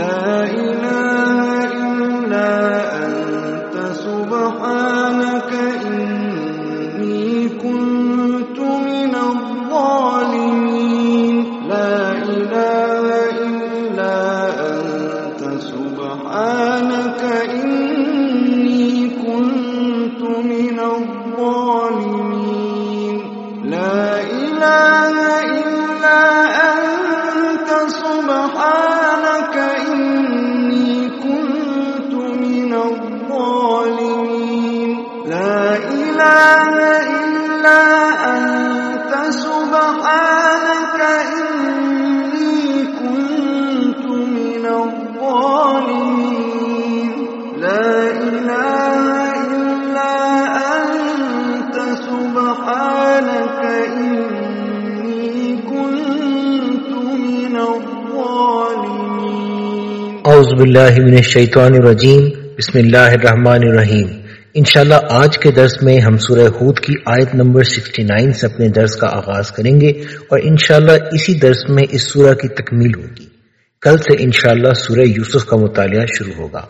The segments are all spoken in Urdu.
لا اعوذ باللہ من الشیطان الرجیم، بسم اللہ الرحمن الرحیم۔ انشاءاللہ آج کے درس میں ہم سورہ ہود کی آیت نمبر 69 سے اپنے درس کا آغاز کریں گے اور انشاءاللہ اسی درس میں اس سورہ کی تکمیل ہوگی۔ کل سے انشاءاللہ سورہ یوسف کا مطالعہ شروع ہوگا۔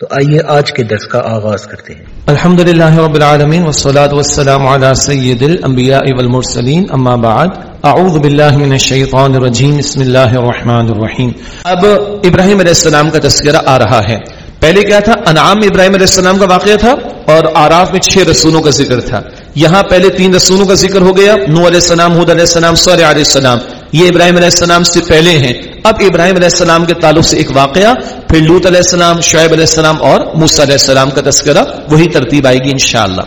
تو آئیے آج کے درس کا آغاز کرتے ہیں۔ الحمد للہ رب العالمین، والصلاة والسلام على سید الانبیاء والمرسلین، اما بعد۔ اعوذ باللہ من الشیطان الرجیم، بسم اللہ الرحمن الرحیم۔ اب ابراہیم علیہ السلام کا تذکرہ آ رہا ہے۔ پہلے کیا تھا؟ انعام میں ابراہیم علیہ السلام کا واقعہ تھا اور آراف میں چھ رسولوں کا ذکر تھا۔ یہاں پہلے تین رسولوں کا ذکر ہو گیا نو علیہ السلام حود علیہ السلام سور علیہ السلام۔ یہ ابراہیم علیہ السلام سے پہلے ہیں۔ اب ابراہیم علیہ السلام کے تعلق سے ایک واقعہ، پھر لوت علیہ السلام، شعیب علیہ السلام اور موسیٰ علیہ السلام کا تذکرہ، وہی ترتیب آئے گی انشاءاللہ۔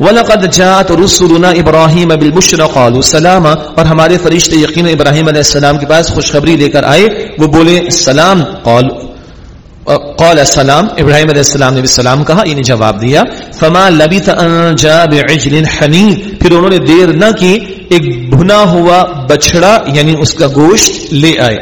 وَلَقَدْ جَاءَتْ رُسُلُنَا إِبْرَاهِيمَ بِالْبُشْرَ قَالُوا سَلَامًا اور ہمارے فرشتے یقین ابراہیم علیہ السلام کے پاس خوشخبری لے کر آئے، وہ بولے، سلام. قال قال السلام ابراہیم علیہ السلام نے بھی سلام کہا انہیں جواب دیا، فما لبث ان جاء بعجل حنین پھر انہوں نے دیر نہ کی، ایک بھنا ہوا بچڑا یعنی اس کا گوشت لے آئے۔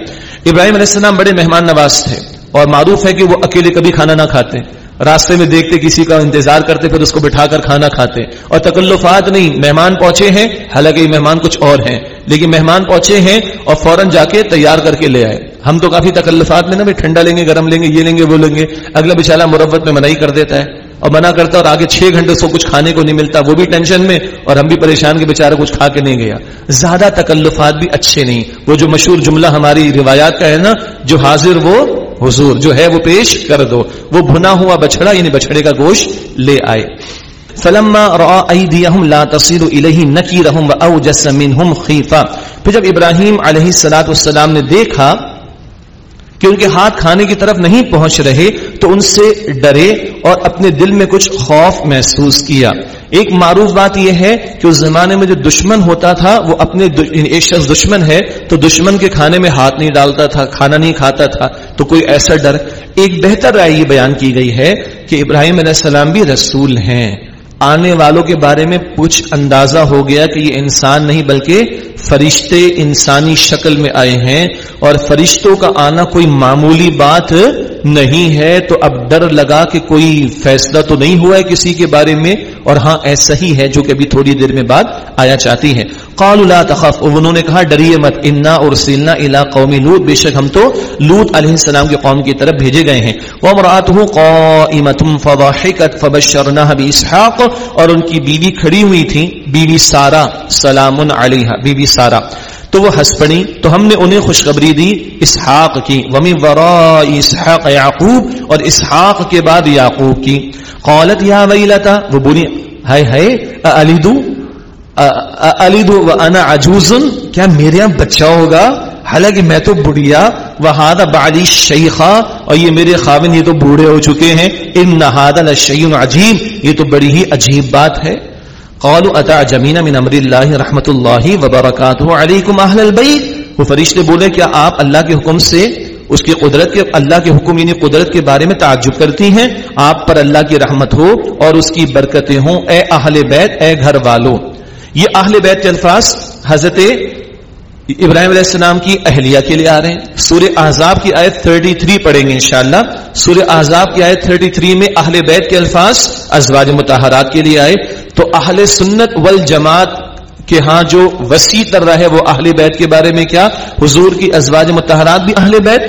ابراہیم علیہ السلام بڑے مہمان نواز تھے اور معروف ہے کہ وہ اکیلے کبھی کھانا نہ کھاتے۔ راستے میں دیکھتے کسی کا انتظار کرتے پھر اس کو بٹھا کر کھانا کھاتے اور تکلفات نہیں، مہمان پہنچے ہیں، حالانکہ یہ مہمان کچھ اور ہیں۔ لیکن مہمان پہنچے ہیں اور فوراً جا کے تیار کر کے لے آئے۔ ہم تو کافی تکلفات میں نا، بھائی ٹھنڈا لیں گے، گرم لیں گے، یہ لیں گے، وہ لیں گے۔ اگلا بچالا مربت میں منائی کر دیتا ہے اور منع کرتا اور آگے چھ گھنٹے سے کچھ کھانے کو نہیں ملتا، وہ بھی ٹینشن میں اور ہم بھی پریشان کے بےچارا کچھ کھا کے نہیں گیا۔ زیادہ تکلفات بھی اچھے نہیں۔ وہ جو مشہور جملہ ہماری روایات کا ہے نا، جو حاضر وہ حضور، جو ہے وہ پیش کر دو۔ وہ بھنا ہوا بچڑا یعنی بچڑے کا گوشت لے آئے۔ فلما را ایدیہم لا تصل الیہ نکیرہم واوجس منہم خیفہ پھر جب ابراہیم علیہ الصلوۃ والسلام نے دیکھا کہ ان کے ہاتھ کھانے کی طرف نہیں پہنچ رہے تو ان سے ڈرے اور اپنے دل میں کچھ خوف محسوس کیا۔ ایک معروف بات یہ ہے کہ اس زمانے میں جو دشمن ہوتا تھا، وہ اپنے یعنی ایک شخص دشمن ہے، تو دشمن کے کھانے میں ہاتھ نہیں ڈالتا تھا، کھانا نہیں کھاتا تھا، تو کوئی ایسا ڈر۔ ایک بہتر رائے یہ بیان کی گئی ہے کہ ابراہیم علیہ السلام بھی رسول ہیں۔ آنے والوں کے بارے میں کچھ اندازہ ہو گیا کہ یہ انسان نہیں بلکہ فرشتے انسانی شکل میں آئے ہیں اور فرشتوں کا آنا کوئی معمولی بات نہیں ہے تو اب ڈر لگا کہ کوئی فیصلہ تو نہیں ہوا ہے کسی کے بارے میں اور ہاں ایسا ہی ہے جو کہ ابھی تھوڑی دیر میں بعد آیا چاہتی ہے قال لا تخف انہوں نے کہا ڈریے مت، انا ارسلنا الى قوم لوط، بے شک ہم تو لوط علیہ السلام کی قوم کی طرف بھیجے گئے ہیں۔ وامراته قائمه فضحكت، فبشرناها باسحاق اور ان کی بیوی کھڑی ہوئی تھی، بیوی سارا، سلام علیہا بیوی سارا۔ تو وہ ہنس پڑی۔ تو ہم نے انہیں خوشخبری دی، اسحاق کی۔ ومی ورا اسحاق یعقوب اور اسحاق کے بعد یعقوب کی۔ قالت، یا ویلتا وہ بولی، ہائے ہائے الیدو الیدو وانا عجوز کیا میرے یہاں بچہ ہوگا؟ حالانکہ میں تو بڑھیا وہاد بعلی شیخا اور یہ میرے خاون یہ تو بوڑھے ہو چکے ہیں۔ ان نہاد الشیء عجیب یہ تو بڑی ہی عجیب بات ہے۔ قالوا اتا جمینا من امر اللہ رحمت اللہ وبرکاتہ علیکم اہل البیت وہ فرشتے بولے، کیا آپ اللہ کے حکم سے اس کی قدرت کے اللہ کے حکم یعنی قدرت کے بارے میں تعجب کرتی ہیں؟ آپ پر اللہ کی رحمت ہو اور اس کی برکتیں ہوں۔ اے اہل بیت، اے گھر والوں یہ اہل بیت کے الفاظ حضرت ابراہیم علیہ السلام کی اہلیہ کے لیے آ رہے ہیں۔ سورہ احزاب کی آیت 33 پڑھیں گے انشاءاللہ۔ سورہ احزاب کی آیت 33 میں اہل بیت کے الفاظ ازواج متحرات کے لیے آئے۔ تو اہل سنت والجماعت کہ ہاں جو وسیع تر رہا ہے وہ اہل بیت کے بارے میں کیا؟ حضور کی ازواج متحرات بھی اہل بیت؟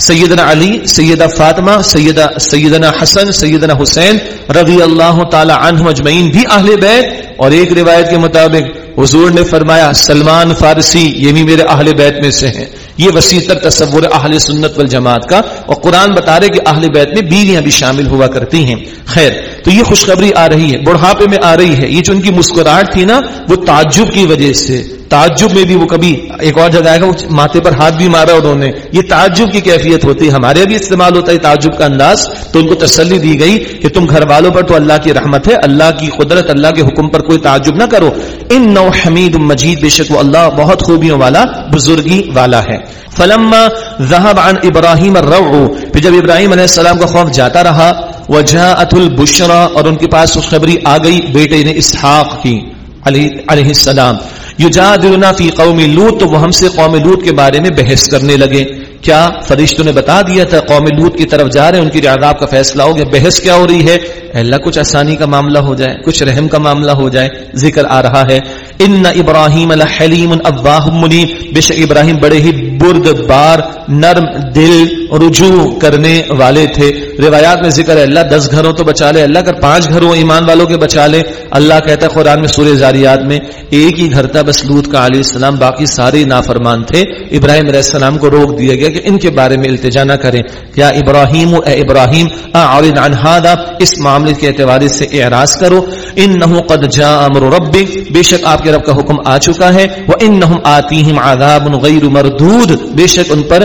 سیدنا علی، سیدہ فاطمہ، سیدہ سیدنا حسن، سیدنا حسین رضی اللہ تعالی عنہ اجمعین بھی اہل بیت۔ اور ایک روایت کے مطابق حضور نے فرمایا، سلمان فارسی، یہ بھی میرے اہل بیت میں سے ہیں۔ یہ وسیع تر تصور اہل سنت والجماعت کا اور قرآن بتا رہے کہ اہل بیت میں بیویاں بھی شامل ہوا کرتی ہیں۔ خیر، تو یہ خوشخبری آ رہی ہے، بڑھاپے میں آ رہی ہے۔ یہ جو ان کی مسکراہٹ تھی نا، وہ تعجب کی وجہ سے تعجب میں بھی وہ کبھی ایک اور جگہ آئے گا ماتھے پر ہاتھ بھی مارا انہوں نے۔ یہ تعجب کی کیفیت ہوتی ہے۔ ہمارے بھی استعمال ہوتا ہے تعجب کا انداز۔ تو ان کو تسلی دی گئی کہ تم گھر والوں پر تو اللہ کی رحمت ہے، اللہ کی قدرت، اللہ کے حکم پر کوئی تعجب نہ کرو۔ ان نو حمید مجید، بے شک وہ اللہ بہت خوبیوں والا، بزرگی والا ہے۔ فلما ذهب عن ابراہیم الروع، پھر جب ابراہیم علیہ السلام کا خوف جاتا رہا، وجاءت البشرا، اور ان کے پاس خوشخبری آ گئی، بیٹے نے اسحاق کی۔ علیہ السلام. یجادلنا فی قوم لوت تو وہ ہم سے قوم لوت کے بارے میں بحث کرنے لگے. کیا فرشتوں نے بتا دیا تھا قوم لوت کی طرف جا رہے ہیں، ان کی عذاب کا فیصلہ ہو گیا؟ بحث کیا ہو رہی ہے؟ اللہ، کچھ آسانی کا معاملہ ہو جائے، کچھ رحم کا معاملہ ہو جائے، ذکر آ رہا ہے. ان ابراہیم الحلیم ابواہ منی بے شک ابراہیم بڑے ہی برد بار، نرم دل رجوع کرنے والے تھے۔ روایات میں ذکر ہے، اللہ دس گھروں تو بچا لے، اللہ کر پانچ گھروں ایمان والوں کے بچا لے۔ اللہ کہتا ہے قرآن میں سورہ زاریات میں، ایک ہی گھر تھا، بس لوت کا علیہ السلام، باقی سارے نافرمان تھے۔ ابراہیم علیہ السلام کو روک دیا گیا کہ ان کے بارے میں التجا نہ کریں۔ یا ابراہیم، اے ابراہیم، اعرض عن هذا اس معاملے کے اعتبار سے اعراض کرو۔ انه قد جاء امر ربک، بے شک آپ کے رب کا حکم آ چکا ہے۔ وانهم آتیہم عذاب غیر مردود۔ بے شک ان پر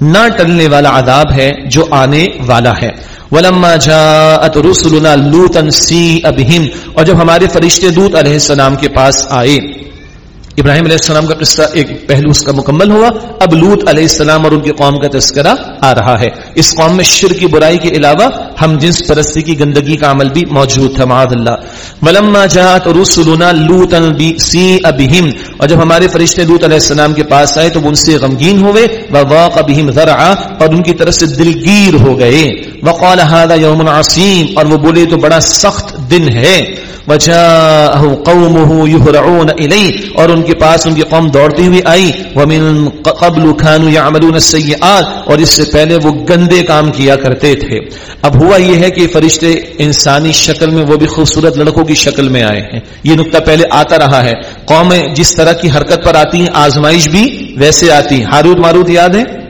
نہ ٹلنے والا عذاب ہے جو آنے والا ہے۔ ولما جاءت رسلنا لوطا سیء بهم اور جب ہمارے فرشتے دوت علیہ السلام کے پاس آئے ابراہیم علیہ السلام کا قصہ ایک پہلو اس کا مکمل ہوا۔ اب لوت علیہ السلام اور ان کی قوم کا تذکرہ آ رہا ہے۔ اس قوم میں شر کی برائی کے علاوہ ہم جنس پرستی کی گندگی کا عمل بھی موجود تھا، معاذ اللہ۔ ولما جاءت رسلنا لوطا سیء بهم اور جب ہمارے فرشتے لوط علیہ السلام کے پاس آئے تو وہ ان سے غمگین ہوئے۔ وواق بهم ذرعا اور ان کی طرف سے دلگیر ہو گئے۔ وقال هذا يوم عصيم۔ اور وہ بولے تو بڑا سخت دن ہے۔ وجاءه قومه يهرعون اليه اور ان کے پاس ان کی قوم دوڑتی ہوئی آئی۔ ومن قبل كانوا يعملون السيئات۔ اور اس سے پہلے وہ گندے کام کیا کرتے تھے۔ اب ہوا یہ ہے کہ فرشتے انسانی شکل میں وہ بھی خوبصورت لڑکوں کی شکل میں آئے ہیں۔ یہ نقطہ پہلے آتا رہا ہے۔ قومیں جس طرح کی حرکت پر آتی ہیں، آزمائش بھی ویسے آتی ہیں۔ ہارود مارود یاد ہے؟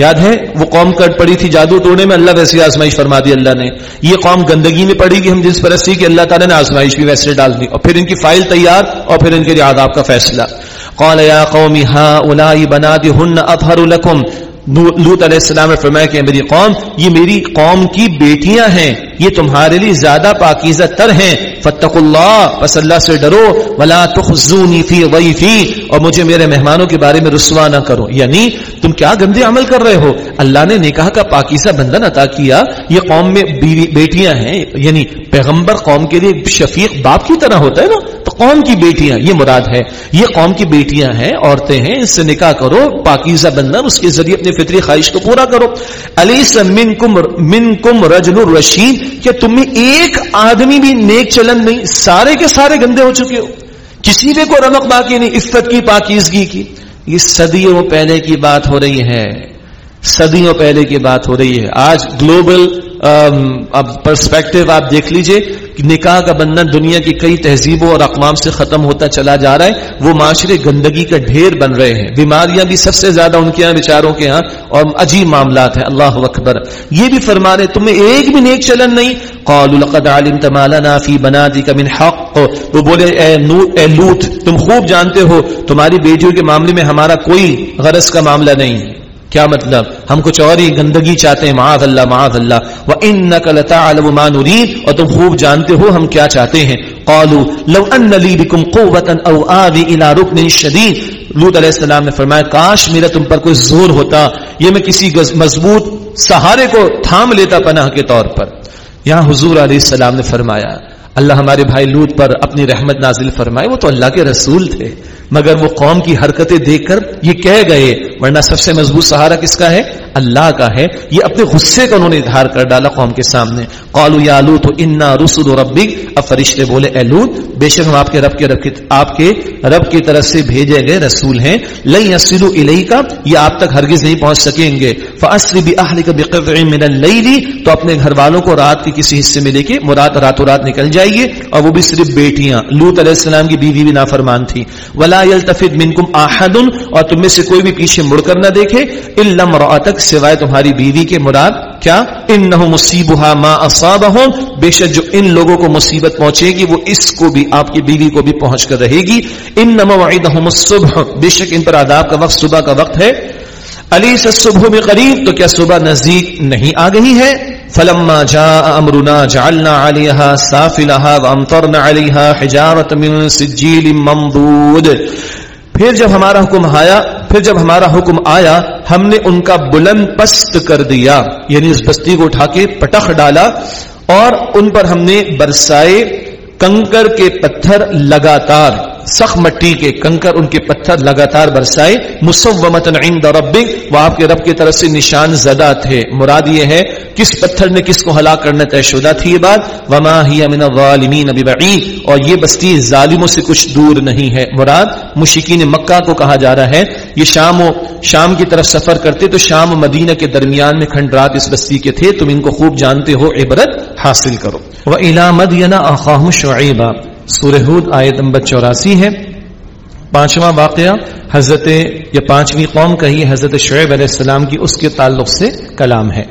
یاد ہے؟ وہ قوم کٹ پڑی تھی جادو توڑنے میں اللہ ویسی آزمائش فرما دی اللہ نے۔ یہ قوم گندگی میں پڑی گی، ہم جس پرستی کہ اللہ تعالیٰ نے آزمائش بھی ویسے ڈال دی۔ اور پھر ان کی فائل تیار اور پھر ان کے لیے آداب کا فیصلہ۔ قال يا قوم ہاں الائی بنا دی لكم لوت علیہ السلام نے فرمایا کہ میری قوم، یہ میری قوم کی بیٹیاں ہیں، یہ تمہارے لیے زیادہ پاکیزہ تر ہیں۔ فتق اللہ پس اللہ سے ڈرو۔ ولا تخزونی فی ضیفی۔ اور مجھے میرے مہمانوں کے بارے میں رسوا نہ کرو۔ یعنی تم کیا گندے عمل کر رہے ہو؟ اللہ نے نکاح کا پاکیزہ بندن عطا کیا۔ یہ قوم میں بیٹیاں ہیں یعنی پیغمبر قوم کے لیے شفیق باپ کی طرح ہوتا ہے نا؟ قوم کی بیٹیاں، یہ مراد ہے، یہ قوم کی بیٹیاں ہیں، عورتیں ہیں، اس سے نکاح کرو، پاکیزہ بندن اس کے ذریعے اپنی فطری خواہش کو پورا کرو۔ علیس منکم منکم رجل الرشید کہ تم میں ایک آدمی بھی نیک چلن نہیں، سارے کے سارے گندے ہو چکے ہو۔ کسی نے کو رمق باقی نہیں عفت کی پاکیزگی کی۔ یہ صدیوں پہلے کی بات ہو رہی ہے۔ صدیوں پہلے کی بات ہو رہی ہے۔ آج گلوبل پرسپیکٹو آپ دیکھ لیجیے نکاح کا بندھن دنیا کی کئی تہذیبوں اور اقوام سے ختم ہوتا چلا جا رہا ہے۔ وہ معاشرے گندگی کا ڈھیر بن رہے ہیں۔ بیماریاں بھی سب سے زیادہ ان کے یہاں بچاروں کے ہاں اور عجیب معاملات ہیں۔ اللہ اکبر۔ یہ بھی فرما رہے تمہیں ایک بھی نیک چلن نہیں۔ قالوا لقد علمت ما لنا في بناتك من حق۔ وہ بولے اے, اے لوت تم خوب جانتے ہو تمہاری بیٹیوں کے معاملے میں ہمارا کوئی غرض کا معاملہ نہیں۔ کیا مطلب؟ ہم کچھ اور ہی گندگی چاہتے ہیں، معاذ اللہ معاذ اللہ۔ وہ ان نقل ما نريد۔ اور تم خوب جانتے ہو ہم کیا چاہتے ہیں۔ قالوا، لو ان لي بكم قوه او آوي الى ركن شديد۔ لوط علیہ السلام نے فرمایا، کاش میرا تم پر کوئی زور ہوتا۔ یہ میں کسی مضبوط سہارے کو تھام لیتا پناہ کے طور پر۔ یہاں حضور علیہ السلام نے فرمایا، اللہ ہمارے بھائی لوت پر اپنی رحمت نازل فرمائے، وہ تو اللہ کے رسول تھے۔ مگر وہ قوم کی حرکتیں دیکھ کر یہ کہہ گئے، ورنہ سب سے مضبوط سہارا کس کا ہے؟ اللہ کا ہے۔ یہ اپنے غصے کا انہوں نے اظہار کر ڈالا قوم کے سامنے۔ قالو یا لوت، انا رسول ربک۔ اب فرشتے بولے، اے لوت، بے شک ہم آپ کے رب کے رب کے، آپ کے رب کی طرف سے بھیجے گئے رسول ہیں۔ لئی لن يصلوا الیک یہ آپ تک ہرگز نہیں پہنچ سکیں گے۔ فاسر باهلک بقطع من اللیل تو اپنے گھر والوں کو رات کے کسی حصے میں لے کے مراد راتوں رات نکل جائیے۔ اور وہ بھی صرف بیٹیاں۔ لوت علیہ السلام کی بیوی بھی نافرمان تھی۔ ولا يلتفت منکم احد اور تم میں سے کوئی بھی پیچھے مڑ کر نہ دیکھے الا امراتک سوائے تمہاری بیوی کے مراد کیا؟ انه مصیبها ما اصابهم بے شک جو ان لوگوں کو مصیبت پہنچے گی وہ اس کو بھی، آپ کی بیوی کو بھی پہنچ کر رہے گی۔ انما موعدهم الصبح۔ بے شک ان پر عذاب کا وقت، صبح کا وقت ہے۔ علی سے صبح میں قریب تو کیا صبح نزدیک نہیں آ گئی ہے؟ فلما جاء امرنا جعلنا عليها سافلها وامطرنا عليها حجاره من سجيل منضود. پھر جب ہمارا حکم آیا، پھر جب ہمارا حکم آیا، ہم نے ان کا بلند پست کر دیا یعنی اس بستی کو اٹھا کے پٹخ ڈالا اور ان پر ہم نے برسائے کنکر کے پتھر لگاتار سخ مٹی کے کنکر ان کے پتھر لگاتار برسائے مسومتن عند ربک، وہ آپ کے رب کی طرف سے نشان زدہ تھے۔ مراد یہ ہے، کس پتھر نے کس کو ہلاک کرنا طے شدہ تھی یہ بات؟ وما ہی من الظالمین ببعید اور یہ بستی ظالموں سے کچھ دور نہیں ہے۔ مراد مشکین مکہ کو کہا جا رہا ہے، یہ شام و شام کی طرف سفر کرتے تو شام و مدینہ کے درمیان میں کھنڈرات اس بستی کے تھے۔ تم ان کو خوب جانتے ہو، عبرت حاصل کرو۔ وَإِلَى مَدْيَنَ أَخَاهُمْ شُعِيبًا۔ سورہ ہود آیت نمبر چوراسی ہے۔ پانچواں واقعہ، حضرت یا پانچویں قوم کا ہی حضرت شعیب علیہ السلام کی اس کے تعلق سے کلام ہے۔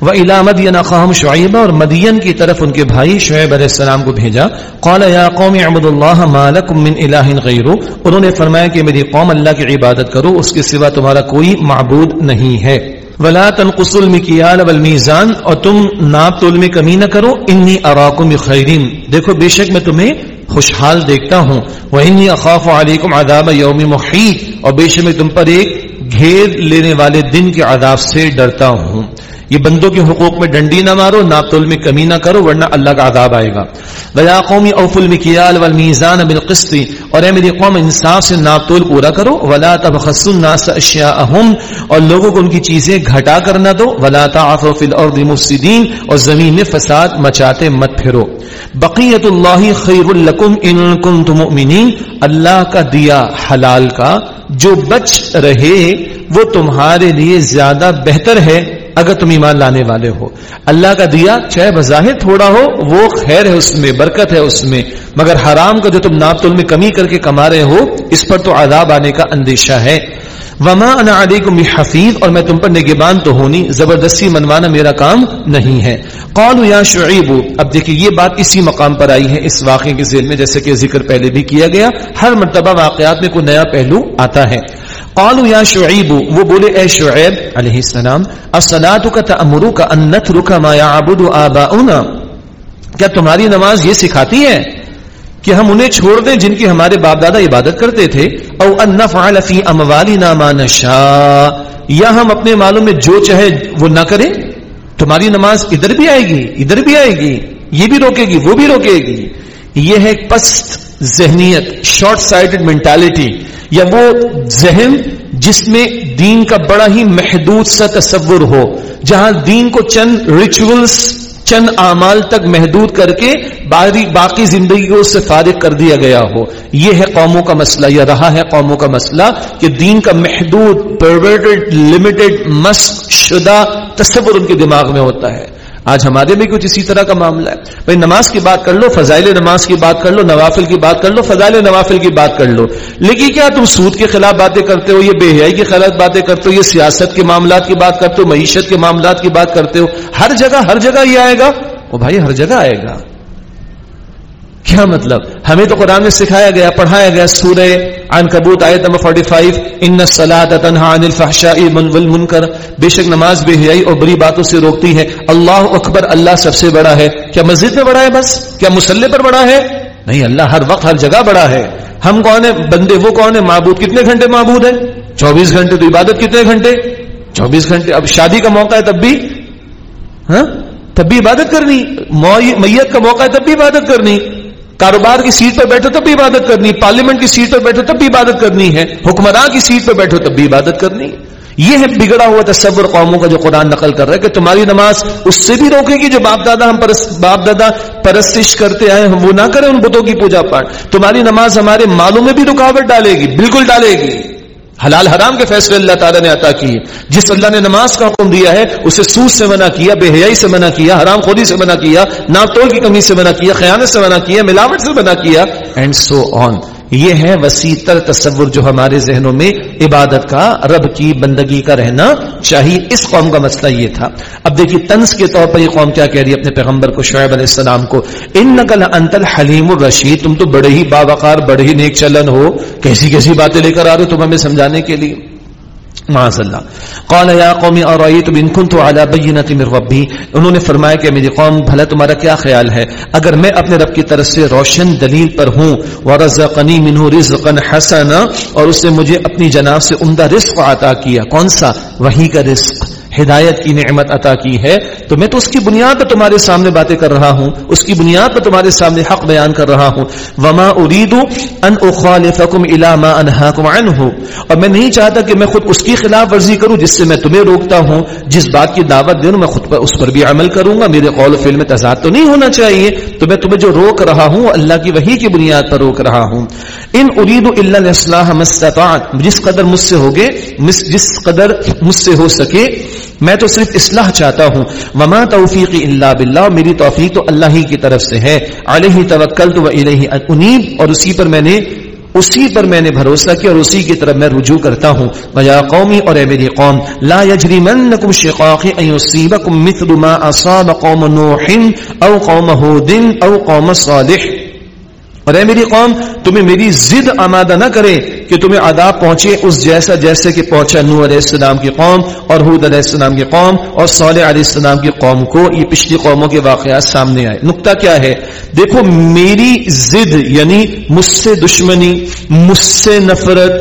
وہ علامت یا ناخواہم شعیبہ اور مدین کی طرف ان کے بھائی شعیب علیہ السلام کو بھیجا۔ قال، یا قوم عبد اللہ مالک من الہ غیرو انہوں نے فرمایا کہ میری قوم اللہ کی عبادت کرو، اس کے سوا تمہارا کوئی معبود نہیں ہے۔ ولا تنقص المکیال والمیزان اور تم ناپ تول میں کمی نہ کرو۔ انی اراکم بخیرین دیکھو، بے شک میں تمہیں خوشحال دیکھتا ہوں۔ وہ اخاف علیکم عذاب یوم محیط اور بے شک میں تم پر ایک گھیر لینے والے دن کے عذاب سے ڈرتا ہوں۔ یہ بندوں کے حقوق میں ڈنڈی نہ مارو ناپ تول میں کمی نہ کرو، ورنہ اللہ کا عذاب آئے گا۔ ویا قومی اوف المکیال والمیزان بالقسط اور اے میری قوم، انصاف سے ناپ تول پورا کرو۔ ولا تبخسوا الناس اشیاءهم اور لوگوں کو ان کی چیزیں گھٹا کر نہ دو۔ ولا تعثوا فی الارض مفسدین اور زمین میں فساد مچاتے مت پھرو۔ بقیت اللہ خیر لکم ان کنتم مؤمنین اللہ کا دیا حلال کا جو بچ رہے وہ تمہارے لیے زیادہ بہتر ہے اگر تم ایمان لانے والے ہو۔ اللہ کا دیا چاہے بظاہر تھوڑا ہو، وہ خیر ہے، اس میں برکت ہے، اس میں۔ مگر حرام کا جو تم ناپ تول میں کمی کر کے کما رہے ہو، اس پر تو عذاب آنے کا اندیشہ ہے۔ وما انا علیکم حفیظ اور میں تم پر نگبان تو ہونی زبردستی منوانا میرا کام نہیں ہے۔ قالوا یا شعیب اب دیکھیں یہ بات اسی مقام پر آئی ہے اس واقعے کے ذیل میں، جیسے کہ ذکر پہلے بھی کیا گیا۔ ہر مرتبہ واقعات میں کوئی نیا پہلو آتا ہے۔ قالوا یا شعیب وہ بولے، اے شعیب علیہ السلام الصلاۃ تأمرک ان نترک ما يعبد آباؤنا؟ کیا تمہاری نماز یہ سکھاتی ہے کہ ہم انہیں چھوڑ دیں جن کی ہمارے باپ دادا عبادت کرتے تھے؟ او ان نفعل فی اموالنا ما نشاء، یا ہم اپنے مالوں میں جو چاہے وہ نہ کریں؟ تمہاری نماز ادھر بھی آئے گی، ادھر بھی آئے گی، یہ بھی روکے گی، وہ بھی روکے گی۔ یہ ہے پست ذہنیت شارٹ سائٹڈ مینٹالٹی یا وہ ذہن جس میں دین کا بڑا ہی محدود سا تصور ہو، جہاں دین کو چند ریچولس چند اعمال تک محدود کر کے باقی زندگی کو اس سے فارغ کر دیا گیا ہو۔ یہ ہے قوموں کا مسئلہ یہ رہا ہے قوموں کا مسئلہ کہ دین کا محدود پرورٹڈ لمیٹڈ مسق شدہ تصور ان کے دماغ میں ہوتا ہے۔ آج ہمارے بھی کچھ اسی طرح کا معاملہ ہے۔ بھائی نماز کی بات کر لو، فضائل نماز کی بات کر لو، نوافل کی بات کر لو، فضائل نوافل کی بات کر لو۔ لیکن کیا تم سود کے خلاف باتیں کرتے ہو، یہ بے حیائی کے خلاف باتیں کرتے ہو، یہ سیاست کے معاملات کی بات کرتے ہو، معیشت کے معاملات کی بات کرتے ہو؟ ہر جگہ ہر جگہ یہ آئے گا؟ وہ بھائی، ہر جگہ آئے گا۔ کیا مطلب؟ ہمیں تو قرآن میں سکھایا گیا، پڑھایا گیا سورہ عن کبوت آیت نمبر 45 ان الصلاۃ تنہا عن الفحشاء والمنکر۔ بے شک نماز بے حیائی اور بری باتوں سے روکتی ہے۔ اللہ اکبر، اللہ سب سے بڑا ہے۔ کیا مسجد میں بڑا ہے بس؟ کیا مسلح پر بڑا ہے؟ نہیں، اللہ ہر وقت ہر جگہ بڑا ہے۔ ہم کون ہیں؟ بندے وہ کون ہے معبود کتنے گھنٹے معبود ہے چوبیس گھنٹے تو عبادت کتنے گھنٹے؟ چوبیس گھنٹے، اب شادی کا موقع ہے تب بھی؟ ہاں؟ تب بھی عبادت کرنی۔ میت کا موقع ہے تب بھی عبادت کرنی۔ کاروبار کی سیٹ پر بیٹھو تب بھی عبادت کرنی پارلیمنٹ کی سیٹ پر بیٹھو تب بھی عبادت کرنی ہے۔ حکمراں کی سیٹ پر بیٹھو تب بھی عبادت کرنی یہ ہے بگڑا ہوا تصور قوموں کا جو قرآن نقل کر رہا ہے کہ تمہاری نماز اس سے بھی روکے گی جو باپ دادا ہم باپ دادا پرستش کرتے آئے ہم وہ نہ کریں ان بتوں کی پوجا پاٹ۔ تمہاری نماز ہمارے مالوں میں بھی رکاوٹ ڈالے گی، بالکل ڈالے گی۔ حلال حرام کے فیصلے اللہ تعالیٰ نے عطا کیے۔ جس اللہ نے نماز کا حکم دیا ہے، اسے سود سے منع کیا، بے حیائی سے منع کیا، حرام خودی سے منع کیا ناپتول کی کمی سے منع کیا، خیانت سے منع کیا، ملاوٹ سے منع کیا اینڈ سو آن یہ ہے وسیع تر تصور جو ہمارے ذہنوں میں عبادت کا، رب کی بندگی کا رہنا چاہیے۔ اس قوم کا مسئلہ یہ تھا۔ اب دیکھیے تنس کے طور پر یہ قوم کیا کہہ رہی ہے؟ اپنے پیغمبر کو، شعیب علیہ السلام کو۔ ان نقل انتل حلیم الرشید تم تو بڑے ہی باوقار، بڑے ہی نیک چلن ہو۔ کیسی کیسی باتیں لے کر آ رہے ہو تم ہمیں سمجھانے کے لیے؟ معاذ اللہ قال، یا قومی ارایتم ان كنت على بینۃ من ربی انہوں نے فرمایا کہ میری قوم، بھلا تمہارا کیا خیال ہے؟ اگر میں اپنے رب کی طرف سے روشن دلیل پر ہوں، ورزقنی منه رزقا حسنا اور اس نے مجھے اپنی جناب سے عمدہ رزق عطا کیا، کون سا؟ وہی کا رزق۔ ہدایت کی نعمت عطا کی ہے، تو میں تو اس کی بنیاد پر تمہارے سامنے باتیں کر رہا ہوں، اس کی بنیاد پر تمہارے سامنے حق بیان کر رہا ہوں۔ وما اريد ان اخالفكم الى ما انهاكم عنه۔ اور میں نہیں چاہتا کہ میں خود اس کی خلاف ورزی کروں، جس سے میں تمہیں روکتا ہوں، جس بات کی دعوت دوں میں خود پر، اس پر بھی عمل کروں گا۔ میرے قول و فعل میں تضاد تو نہیں ہونا چاہیے، تو میں تمہیں جو روک رہا ہوں اللہ کی وحی کی بنیاد پر روک رہا ہوں۔ ان اريد الا الاصلاح ما استطعت۔ جس قدر مجھ سے ہوگے جس قدر مجھ سے ہو سکے میں تو صرف اصلاح چاہتا ہوں۔ وما توفیق اللہ باللہ میری توفیق تو اللہ ہی کی طرف سے ہے۔ علیہ توکل تو علیہ انیب اور اسی پر میں نے اسی پر میں نے بھروسہ کیا اور اسی کی طرف میں رجوع کرتا ہوں۔ وجا قومی اور اے میری قوم، لا يجرمنكم شقاق ان يصيبكم مثل ما اصاب قوم نوح او قوم هود او قوم صالح۔ اور اے میری قوم، تمہیں میری زد آمادہ نہ کرے کہ تمہیں عذاب پہنچے اس جیسا جیسے کہ پہنچا نو علیہ السلام کی قوم اور حود علیہ السلام کی قوم اور صالح علیہ السلام کی قوم کو یہ پچھلی قوموں کے واقعات سامنے آئے۔ نقطہ کیا ہے؟ دیکھو، میری زد یعنی مجھ سے دشمنی، مجھ سے نفرت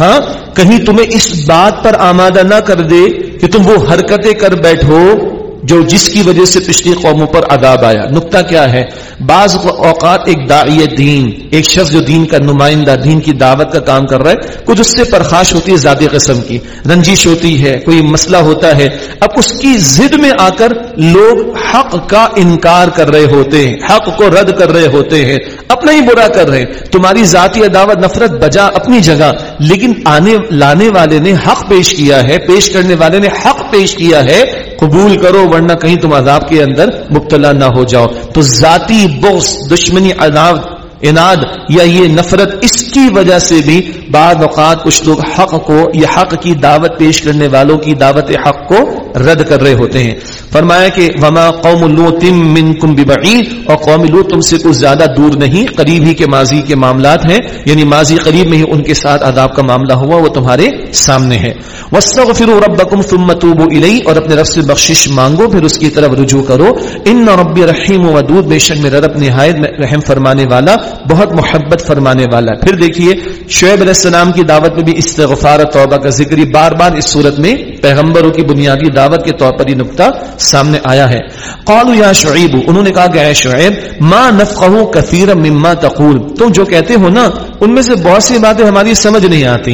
ہاں؟ کہیں تمہیں اس بات پر آمادہ نہ کر دے کہ تم وہ حرکتیں کر بیٹھو جو جس کی وجہ سے پچھلی قوموں پر عذاب آیا۔ نقطہ کیا ہے؟ بعض اوقات ایک داعی دین، ایک شخص جو دین کا نمائندہ، دین کی دعوت کا کام کر رہا ہے، کچھ اس سے پرخاش ہوتی ہے ذاتی قسم کی۔ رنجش ہوتی ہے، کوئی مسئلہ ہوتا ہے، اب اس کی ضد میں آ کر لوگ حق کا انکار کر رہے ہوتے ہیں، حق کو رد کر رہے ہوتے ہیں، اپنا ہی برا کر رہے ہیں۔ تمہاری ذاتی عداوت، نفرت بجا اپنی جگہ، لیکن آنے، لانے والے نے حق پیش کیا ہے، پیش کرنے والے نے حق پیش کیا ہے۔ قبول کرو، ورنہ کہیں تم عذاب کے اندر مبتلا نہ ہو جاؤ۔ تو ذاتی بغض، دشمنی عداوت اناد یا یہ نفرت اس کی وجہ سے بھی بعض اوقات کچھ لوگ حق کو یا حق کی دعوت پیش کرنے والوں کی دعوت حق کو رد کر رہے ہوتے ہیں۔ فرمایا کہ وما قوم لوتم منکم ببعید اور قوم لوت تم سے کچھ زیادہ دور نہیں، قریب ہی کے ماضی کے معاملات ہیں یعنی ماضی قریب میں ہی ان کے ساتھ عذاب کا معاملہ ہوا، وہ تمہارے سامنے ہے واستغفروا ربکم ثم توبوا الیہ اور اپنے رب سے بخشش مانگو، پھر اس کی طرف رجوع کرو۔ ان ربی رحیم ودود بے شک میرا رب نہایت رحم فرمانے والا بہت محبت فرمانے والا۔ ہے پھر دیکھیے، شعیب علیہ السلام کی دعوت میں بھی استغفار توبہ کا ذکر بار بار اس صورت میں پیغمبروں کی بنیادی دعوت کے طور پر یہ نقطہ سامنے آیا ہے۔ قالوا یا شعیب، انہوں نے کہا کہ اے شعیب، ما نفقه كثيرا مما تقول۔ تم جو کہتے ہو نا، ان میں سے بہت سی باتیں ہماری سمجھ نہیں آتی۔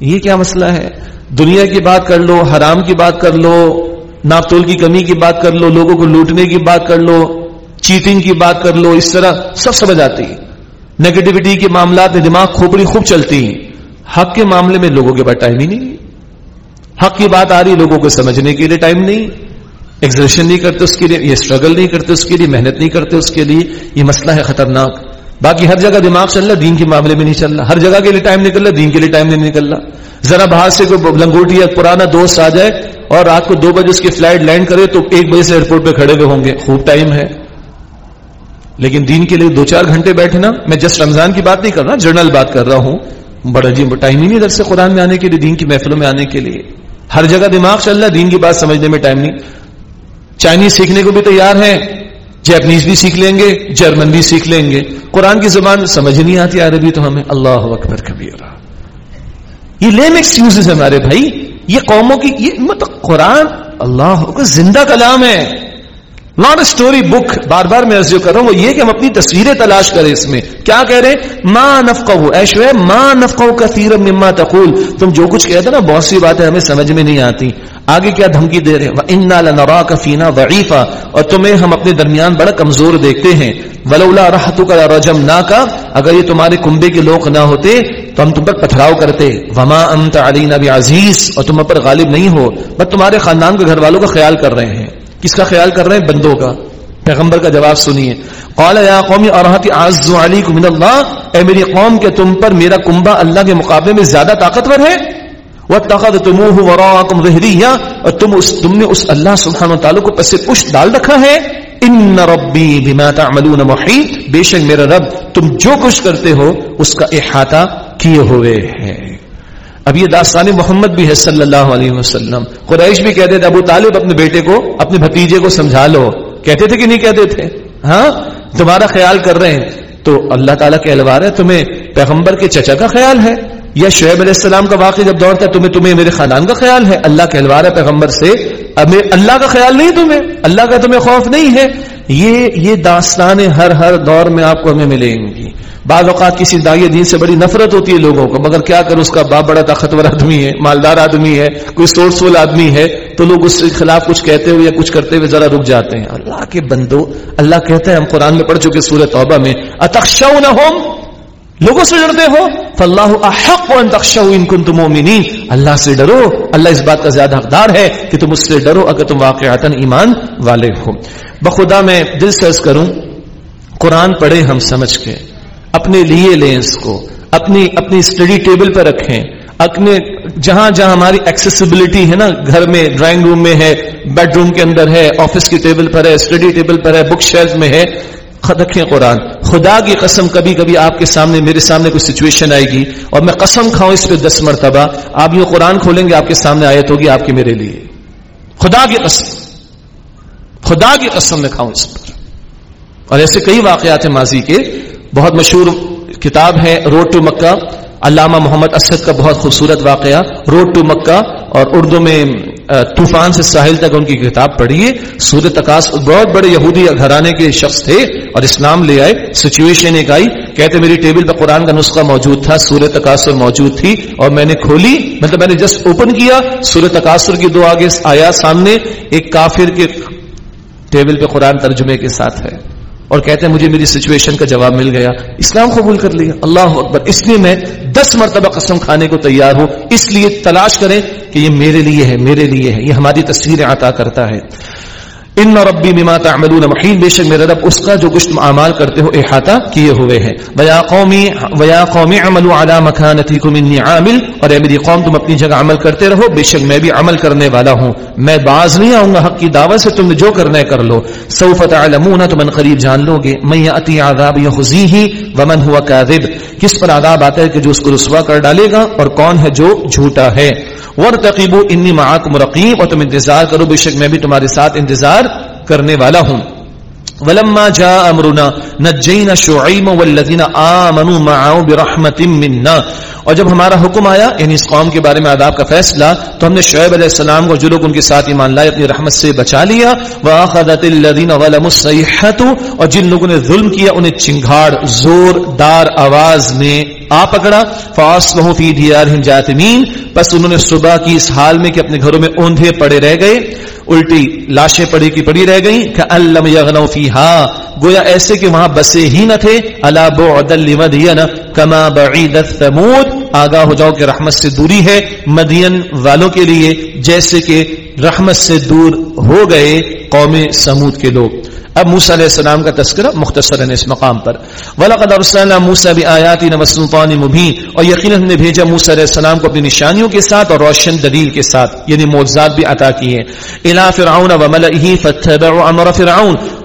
یہ کیا مسئلہ ہے؟ دنیا کی بات کر لو، حرام کی بات کر لو، ناپتول کی کمی کی بات کر لو، لوگوں کو لوٹنے کی بات کر لو، چیٹنگ کی بات کر لو، اس طرح سب سمجھ آتی۔ ہے نیگیٹیوٹی کے معاملات میں دماغ کھوپڑی خوب چلتی ہیں۔ حق کے معاملے میں لوگوں کے پاس ٹائم ہی نہیں۔ حق کی بات آ رہی لوگوں کو سمجھنے کے لیے ٹائم نہیں۔ ایگزریشن نہیں کرتے اس کے لیے، یہ اسٹرگل نہیں کرتے اس کے لیے، محنت نہیں کرتے اس کے لیے۔ یہ مسئلہ ہے خطرناک۔ باقی ہر جگہ دماغ چل رہا دین کے معاملے میں نہیں چل رہا۔ ہر جگہ کے لیے ٹائم نکل رہا دین کے لیے ٹائم نہیں نکل رہا۔ ذرا باہر سے کوئی لنگوٹی یا پرانا دوست آ جائے اور رات کو دو بجے اس کی فلائٹ لینڈ کرے تو ایک بجے سے ایئرپورٹ پہ کھڑے ہوئے ہوں گے۔ خوب ٹائم ہے۔ لیکن دین کے لیے دو چار گھنٹے بیٹھنا، میں جسٹ رمضان کی بات نہیں کر رہا، جرنل بات کر رہا ہوں۔ بڑا جی ٹائم ہی نہیں ادھر سے قرآن میں آنے کے لیے، دین کی محفلوں میں آنے کے لیے۔ ہر جگہ دماغ چل رہا ہے، دین کی بات سمجھنے میں ٹائم نہیں۔ چائنیز سیکھنے کو بھی تیار ہے جیپنیز بھی سیکھ لیں گے جرمن بھی سیکھ لیں گے۔ قرآن کی زبان سمجھ نہیں آتی، عربی تو ہمیں اللہ اکبر کبیر یہ لیم ایکسکیوز ہے ہمارے بھائی، یہ قوموں کی، یہ مطلب قرآن اللہ کا زندہ کلام ہے۔ ناٹ اے اسٹوری بک بار بار میں ارض کر رہا ہوں، وہ یہ کہ ہم اپنی تصویریں تلاش کریں اس میں۔ کیا کہہ رہے ماں نفقہ ایش ہے ماں نفقہ کا تیر مما تقول۔ تم جو کچھ کہتے نا، بہت سی باتیں ہمیں سمجھ میں نہیں آتی۔ آگے کیا دھمکی دے رہے لنرا کا فینا وعیفا اور تمہیں ہم اپنے درمیان بڑا کمزور دیکھتے ہیں۔ ولولا رحتو کا رجم نہ کا اگر یہ تمہارے کنبے کے لوگ نہ ہوتے، تو ہم تم پر پتھراؤ کرتے۔ وما انت علینا بعزیز اور تم پر غالب نہیں ہو، بس تمہارے خاندان کے گھر والوں کا خیال کر رہے ہیں۔ کس کا خیال کر رہے ہیں؟ بندوں کا۔ پیغمبر کا جواب سنیے۔ قال یا قومی اورحتی اعز علیکم من اللہ۔ اے میری قوم کے تم پر میرا کنبا اللہ کے مقابلے میں زیادہ طاقتور ہے۔ وَاتَّخَذْتُمُوهُ وَرَاءَكُمْ ظِهْرِيًّا اور تم اس تم نے اس اللہ سبحانہ وتعالی کو پس پشت ڈال رکھا ہے۔ ان ربی بما تعملون محیط۔ بے شک میرا رب تم جو کچھ کرتے ہو، اس کا احاطہ کیے ہوئے ہیں اب یہ داستان محمد بھی ہے صلی اللہ علیہ وسلم۔ قریش بھی کہتے تھے، ابو طالب اپنے بیٹے کو، اپنے بھتیجے کو سمجھا لو۔ کہتے تھے کہ نہیں کہتے تھے؟ ہاں؟ تمہارا خیال کر رہے ہیں۔ تو اللہ تعالیٰ کے الوار ہے تمہیں پیغمبر کے چچا کا خیال ہے؟ یا شعیب علیہ السلام کا واقعہ جب دوڑتا ہے تمہیں تمہیں میرے خاندان کا خیال ہے؟ اللہ کے الوار ہے پیغمبر سے، اب اللہ کا خیال نہیں تمہیں۔ اللہ کا تمہیں خوف نہیں ہے۔ یہ یہ داستان ہر ہر دور میں آپ کو ہمیں ملیں گی۔ بعض اوقات کسی دائی دین سے بڑی نفرت ہوتی ہے لوگوں کو، مگر کیا کر اس کا باپ بڑا طاقتور آدمی ہے، مالدار آدمی ہے، کوئی سورسفل آدمی ہے، تو لوگ اس کے خلاف کچھ کہتے ہوئے یا کچھ کرتے ہوئے ذرا رک جاتے ہیں۔ اللہ کے بندو، اللہ کہتے ہیں ہم قرآن میں پڑھ چکے سورہ توبہ میں، اتخشونہم لوگوں سے ڈرتے ہو، فاللہ احق ان تخشو ان کنتم مومنین۔ اللہ سے ڈرو، اللہ اس بات کا زیادہ حقدار ہے کہ تم اس سے ڈرو اگر تم واقعتا ایمان والے ہو۔ بخدا میں دل سے عرض کروں، قرآن پڑھے ہم سمجھ کے۔ اپنے لیے لیں اس کو، اپنی اپنی اسٹڈی ٹیبل پہ رکھیں۔ اپنے، جہاں جہاں ہماری ایکسیسیبلٹی ہے نا، گھر میں، ڈرائنگ روم میں ہے بیڈ روم کے اندر ہے آفس کی ٹیبل پر ہے، اسٹڈی ٹیبل پر ہے بک شیلف میں ہے۔ رکھیں قرآن۔ خدا کی قسم کبھی کبھی آپ کے سامنے، میرے سامنے کوئی سچویشن آئے گی اور میں قسم کھاؤں اس پہ دس مرتبہ۔ آپ یہ قرآن کھولیں گے، آپ کے سامنے آیت ہوگی آپ کے میرے لیے۔ خدا کی قسم۔ خدا کی قسم میں کھاؤں اس پر۔ اور ایسے کئی واقعات ہیں ماضی کے۔ بہت مشہور کتاب ہے روڈ ٹو مکہ۔ علامہ محمد اسد کا بہت خوبصورت واقعہ۔ روڈ ٹو مکہ اور اردو میں طوفان سے ساحل تک ان کی کتاب پڑھیے سورہ تقاص بہت بڑے یہودی گھرانے کے شخص تھے اور اسلام لے آئے۔ سچویشن ایک آئی، کہتے میری ٹیبل پہ قرآن کا نسخہ موجود تھا، سورہ تقاصر موجود تھی اور میں نے کھولی۔ مطلب میں نے جسٹ اوپن کیا۔ سورہ تقاصر کی دو آگے آیا سامنے۔ ایک کافر کے ٹیبل پہ قرآن ترجمے کے ساتھ ہے۔ اور کہتے ہیں مجھے میری سچویشن کا جواب مل گیا۔ اسلام قبول کر لیا۔ اللہ اکبر۔ اس لیے میں دس مرتبہ قسم کھانے کو تیار ہوں۔ اس لیے تلاش کریں کہ یہ میرے لیے ہے، میرے لیے ہے۔ یہ ہماری تصویریں عطا کرتا ہے۔ ان ربی بما تعملون محیط بے شک میرا رب اس کا جو کچھ اعمال کرتے ہو احاطہ کیے ہوئے ہیں۔ ویا قومی ویا قومی عملوا علی مکانتکم انی عامل. اور اے میری قوم، تم اپنی جگہ عمل کرتے رہو۔ بے شک میں بھی عمل کرنے والا ہوں۔ میں باز نہیں آؤں گا، حق کی دعوت سے تم نے جو کرنا ہے کر لو۔ سوف تعلمون، تم ان قریب جان لو گے۔ من یاتی عذاب یخزیہ ومن هو کاذب کس پر عذاب آتا ہے کہ جو اس کو رسوا کر ڈالے گا؟ اور کون ہے جو جھوٹا ہے؟ ورتقبوا انی معاکم رقیب اور تم انتظار کرو۔ بے شک میں بھی تمہارے ساتھ انتظار کرنے والا ہوں۔ ولما جاء امرنا نجينا شعيب والذين امنوا معه برحمه منا اور جب ہمارا حکم آیا یعنی اس قوم کے بارے میں آداب کا فیصلہ، تو ہم نے شعیب علیہ السلام کو جو لوگ ان کے ساتھ ایمان لائے اپنی رحمت سے بچا لیا۔ واخذت الذين ظلموا الصيحه اور جن لوگوں نے ظلم کیا، انہیں چنگھاڑ زور دار آواز نے آ پکڑا۔ فاصلحوا في ديارهم جاثمين۔ پس انہوں نے صبح کی اس حال میں کہ اپنے گھروں میں اوندھے پڑے رہ گئے۔ الٹی لاشیں پڑی کی پڑی رہ گئیں کہ الم یغنو فیہا، گویا ایسے کہ وہاں بسے ہی نہ تھے، الا بعد لمدین، کما بعید الثمود آگاہ ہو جاؤ کہ رحمت سے دوری ہے مدین والوں کے لیے، جیسے کہ رحمت سے دور ہو گئے قوم سمود کے لوگ۔ اب موسا علیہ السلام کا تذکرہ مختصر ہے اس مقام پر۔ وَلَقَدْ أَرْسَلْنَا مُوسَى بِآيَاتِنَا وَسُلْطَانٍ مُبِينٍ۔ اور یقینا ہم نے بھیجا موسی علیہ السلام کو اپنی نشانیوں کے ساتھ اور روشن دلیل کے ساتھ یعنی معجزات بھی عطا کیے۔ الى فرعون وملئه فاتبعوا امر فرعون۔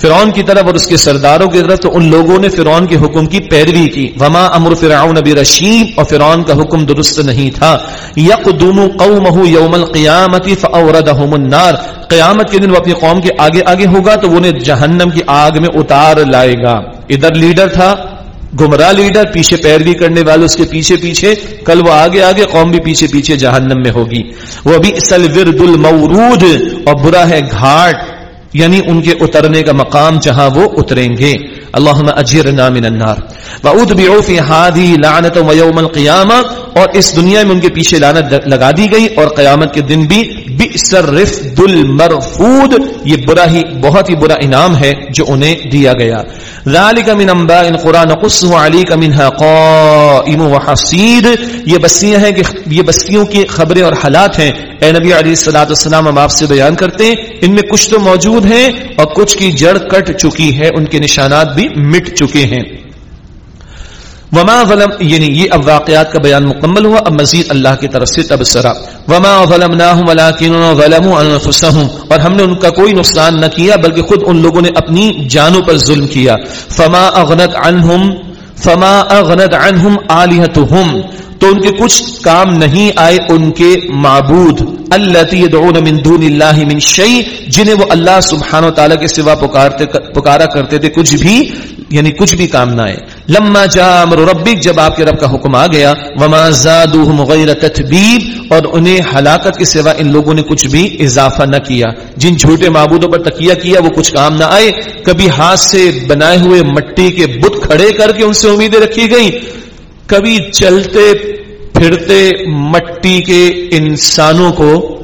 فرعون کی طرف اور اس کے سرداروں کی طرف، تو ان لوگوں نے فرعون کے حکم کی پیروی کی۔ وما امر فرعون ابی رشید اور فرعون کا حکم درست نہیں تھا۔ یقدم قومه یوم القیامت فاوردهم النار۔ قیامت کے دن وہ اپنی قوم کے آگے آگے ہوگا، تو وہ انہیں جہنم کی آگ میں اتار لائے گا۔ ادھر لیڈر تھا، گمراہ لیڈر، پیچھے پیروی کرنے والے، اس کے پیچھے پیچھے، کل وہ آگے آگے قوم بھی پیچھے پیچھے جہنم میں ہوگی۔ وہ ابھی سل ورد المورود اور برا ہے گھاٹ۔ یعنی ان کے اترنے کا مقام جہاں وہ اتریں گے۔ اللہم اجرنا من النار. وَأُدْبِعُوا فِي هَذِهِ لَعْنَةً وَيَوْمَ الْقِيَامَةِ اور اس دنیا میں ان کے پیچھے لعنت لگا دی گئی اور قیامت کے دن بھی بئس الرفد المرفود. یہ برا ہی بہت ہی برا انعام ہے جو انہیں دیا گیا. ذالک من انباء القرآن قصه علیک منها قائم وحصید یہ بستیاں ہیں کہ یہ بستیوں کی خبریں اور حالات ہیں. اے نبی علیہ الصلوۃ والسلام، ہم آپ سے بیان کرتے ہیں، ان میں کچھ تو موجود ہیں اور کچھ کی جڑ کٹ چکی ہے ان کے نشانات بھی مٹ چکے ہیں۔ وما ظلم یعنی یہ اب واقعات کا بیان مکمل ہوا۔ اب مزید اللہ کی طرف سے تبصرہ۔ وما ظلمناهم ولكن ظلموا انفسهم اور ہم نے ان کا کوئی نقصان نہ کیا، بلکہ خود ان لوگوں نے اپنی جانوں پر ظلم کیا۔ فما اغنت عنهم، فما اغنت عنهم الهتهم تو ان کے کچھ کام نہیں آئے، ان کے معبود اللہ يدعون من دون اللہ من شيء جنہیں وہ اللہ سبحانہ و تعالی کے سوا پکارتے، پکارا کرتے تھے، کچھ بھی یعنی کچھ بھی کام نہ آئے۔ لما جا امر ربک، جب آپ کے رب کا حکم آ گیا، وما زادوہم غیر تتبیب، اور انہیں ہلاکت کے سوا ان لوگوں نے کچھ بھی اضافہ نہ کیا۔ جن جھوٹے معبودوں پر تکیہ کیا، وہ کچھ کام نہ آئے۔ کبھی ہاتھ سے بنائے ہوئے مٹی کے بت کھڑے کر کے ان سے امیدیں رکھی گئی کبھی چلتے پھرتے مٹی کے انسانوں کو،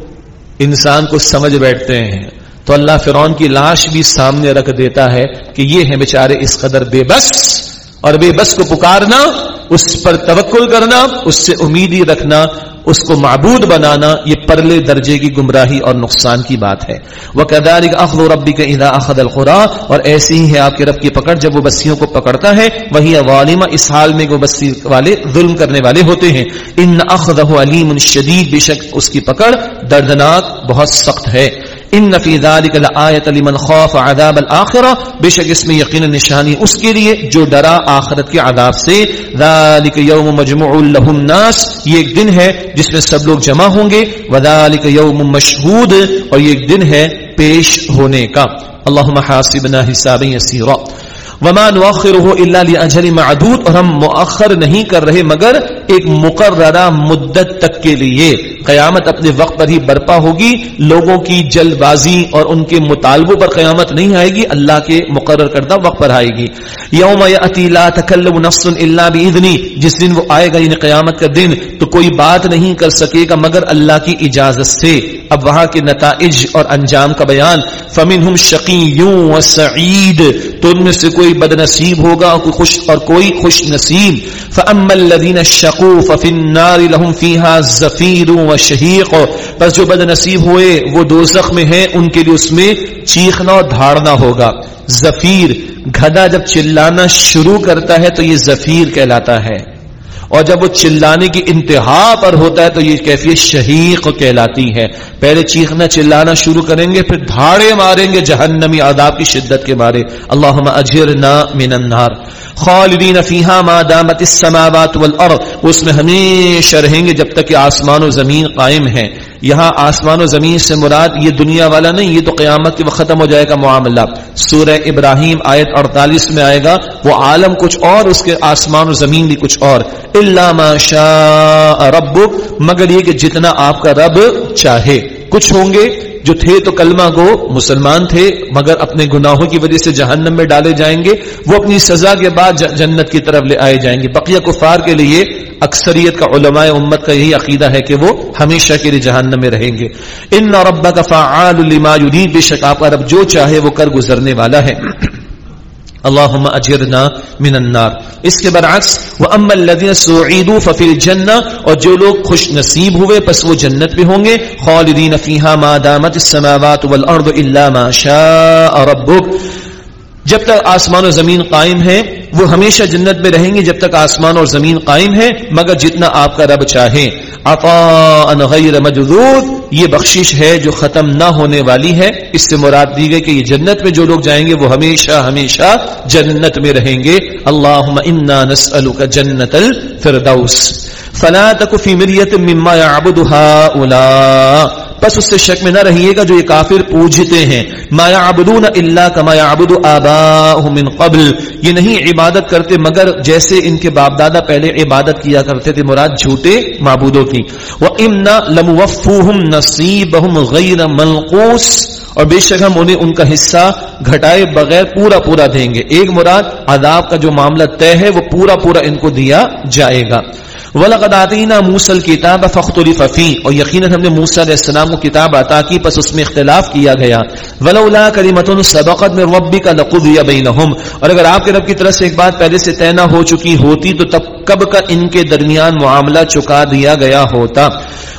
انسان کو سمجھ بیٹھتے ہیں۔ تو اللہ فرعون کی لاش بھی سامنے رکھ دیتا ہے کہ یہ ہیں بیچارے اس قدر بے بس۔ اور بے بس کو پکارنا، اس پر توکل کرنا، اس سے امیدی رکھنا، اس کو معبود بنانا، یہ پرلے درجے کی گمراہی اور نقصان کی بات ہے۔ وہ کدار اخذ و ربی کا ادا اخد الخرا اور ایسی ہی ہے آپ کے رب کی پکڑ، جب وہ بستیوں کو پکڑتا ہے، وہی والمہ اس حال میں وہ بستی والے ظلم کرنے والے ہوتے ہیں۔ ان اخذ علیم شدید بے شک اس کی پکڑ دردناک، بہت سخت ہے۔ ان فی ذلک لآیت لمن خوف عذاب الاخرہ بے شک اس میں یقین نشانی اس کے لیے جو ڈرا آخرت کے عذاب سے۔ ذالک یوم مجموع له الناس، یہ ایک دن ہے جس میں سب لوگ جمع ہوں گے۔ وذالک یوم مشہود، اور یہ ایک دن ہے پیش ہونے کا۔ اللهم حاسبنا حسابا یسیرا۔ وما نؤخره الا لاجل معدود، اور ہم مؤخر نہیں کر رہے مگر ایک مقررہ مدت تک کے لیے قیامت اپنے وقت پر ہی برپا ہوگی۔ لوگوں کی جلد بازی اور ان کے مطالبوں پر قیامت نہیں آئے گی، اللہ کے مقرر کردہ وقت پر آئے گی۔ یوم لا تکلم نفس الا باذنی جس دن وہ آئے گا یعنی قیامت کا دن، تو کوئی بات نہیں کر سکے گا مگر اللہ کی اجازت سے۔ اب وہاں کے نتائج اور انجام کا بیان۔ فمنہم شقی و سعید تو ان میں سے کوئی بد نصیب ہوگا کوئی خوش اور کوئی خوش نصیب۔ فاما الذين شقوا ففي النار لهم فيها زفير وشهيق. پس جو بد نصیب ہوئے، وہ دوزخ میں ہیں، ان کے لیے اس میں چیخنا اور دھاڑنا ہوگا۔ زفیر، گھدا جب چلانا شروع کرتا ہے تو یہ زفیر کہلاتا ہے۔ اور جب وہ چلانے کی انتہا پر ہوتا ہے تو یہ کیفیت شہیق کہلاتی ہے پہلے چیخنا چلانا شروع کریں گے، پھر دھاڑے ماریں گے جہنمی آداب کی شدت کے مارے۔ اللہ اجرنا من النار۔ خالدین فیہا ما دامت السماوات والارض۔ اس میں ہمیشہ رہیں گے جب تک کہ آسمان و زمین قائم ہیں۔ یہاں آسمان و زمین سے مراد یہ دنیا والا نہیں، یہ تو قیامت کے وقت ختم ہو جائے گا معاملہ۔ سورہ ابراہیم آیت 48 میں آئے گا، وہ عالم کچھ اور، اس کے آسمان و زمین بھی کچھ اور۔ الا ما شاء ربک، مگر یہ کہ جتنا آپ کا رب چاہے۔ کچھ ہوں گے جو تھے تو کلمہ گو مسلمان تھے، مگر اپنے گناہوں کی وجہ سے جہنم میں ڈالے جائیں گے۔ وہ اپنی سزا کے بعد جنت کی طرف لے آئے جائیں گے۔ بقیہ کفار کے لیے اکثریت کا علماء امت کا یہی عقیدہ ہے کہ وہ ہمیشہ کے لیے جہنم میں رہیں گے۔ ان نوربا کا فعال لما بے شک آپ کا رب جو چاہے وہ کر گزرنے والا ہے۔ اللهم اجرنا من النار. اس کے برعکس واما الذين سعيدوا ففي الجنه اور جو لوگ خوش نصیب ہوئے، پس وہ جنت میں ہوں گے. خالدین فیها ما دامت السماوات والارض الا ما شاء ربك جب تک آسمان و زمین قائم ہے وہ ہمیشہ جنت میں رہیں گے جب تک آسمان اور زمین قائم ہے مگر جتنا آپ کا رب چاہے. عطاء غیر مجدود یہ بخشش ہے جو ختم نہ ہونے والی ہے۔ اس سے مراد دی گئی کہ یہ جنت میں جو لوگ جائیں گے وہ ہمیشہ ہمیشہ جنت میں رہیں گے۔ اللہم انا نسألک جنت الفردوس۔ فلا تک فی مریت مما یعبد هؤلاء پس اس سے شک میں نہ رہیے گا جو یہ کافر پوجتے ہیں۔ ما یعبدون الا کما یعبد آباؤهم من قبل۔ یہ نہیں عبادت کرتے مگر جیسے ان کے باپ دادا پہلے عبادت کیا کرتے تھے، مراد جھوٹے معبودوں کی۔ وَإِنَّ لَمُوَفُّوهُمْ نَصِيبَهُمْ غَيْرَ مَلْقُوسِ۔ اور بے شک ہم انہیں ان کا حصہ گھٹائے بغیر پورا پورا دیں گے۔ ایک مراد عذاب کا جو معاملہ طے ہے، وہ پورا پورا ان کو دیا جائے گا۔ وَلَقَدْ آتَيْنَا مُوسَى الْكِتَابَ فَاخْتُلِفَ فِيهِ اور یقینا ہم نے موسی علیہ السلام کو کتاب عطا کی، پس اس میں اختلاف کیا گیا۔ وَلَوْلَا كَلِمَةٌ سَبَقَتْ مِنْ رَبِّكَ لَقُضِيَ بَيْنَهُمْ۔ اور اگر آپ کے رب کی طرف سے ایک بات پہلے سے طے نہ ہو چکی ہوتی، تو تب کب کا ان کے درمیان معاملہ چکا دیا گیا ہوتا۔